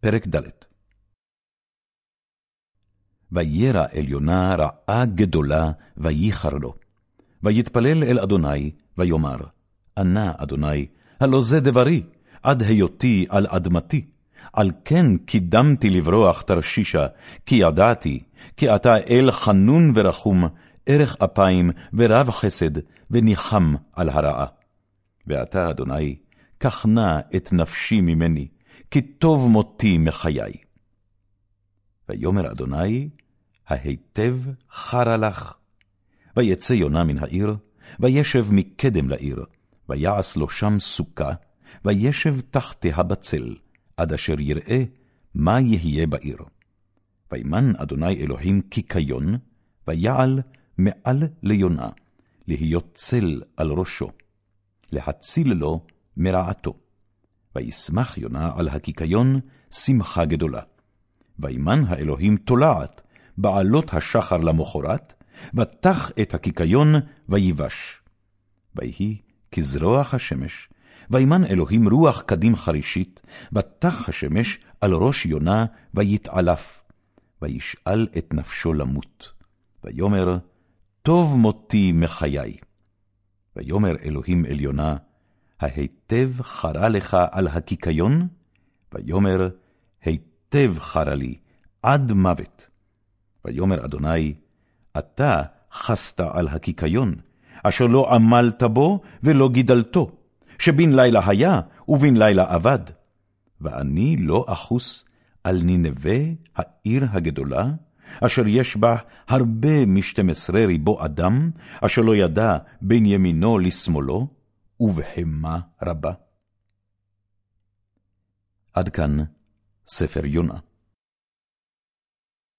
פרק ד' וירא אל יונה רעה גדולה, וייחר לו. ויתפלל אל אדוני, ויאמר, ענה אדוני, הלא זה דברי, עד היותי על אדמתי. על כן קידמתי לברוח תרשישה, כי ידעתי, כי אתה אל חנון ורחום, ערך אפיים ורב חסד, וניחם על הרעה. ועתה, אדוני, קח נא את נפשי ממני, כי טוב מותי מחיי. ויאמר אדוני, ההיטב חרה לך. ויצא יונה מן העיר, וישב מקדם לעיר, ויעש לו שם סוכה, וישב תחתיה בצל, עד אשר יראה מה יהיה בעיר. וימן אדוני אלוהים קיקיון, ויעל מעל ליונה, להיות צל על ראשו, להציל לו מרעתו. וישמח יונה על הקיקיון שמחה גדולה. וימן האלוהים תולעת, בעלות השחר למחרת, ותח את הקיקיון ויבש. ויהי כזרוח השמש, וימן אלוהים רוח קדים חרישית, ותח השמש על ראש יונה, ויתעלף. וישאל את נפשו למות. ויאמר, טוב מותי מחיי. ויאמר אלוהים אל ההיטב חרה לך על הקיקיון? ויאמר, היטב חרה לי, עד מוות. ויאמר אדוני, אתה חסת על הקיקיון, אשר לא עמלת בו ולא גידלתו, שבין לילה היה ובין לילה אבד. ואני לא אחוס על נינווה העיר הגדולה, אשר יש בה הרבה משתים עשרה ריבו אדם, אשר לא ידע בין ימינו לשמאלו, ובהמה רבה. עד כאן ספר יונה.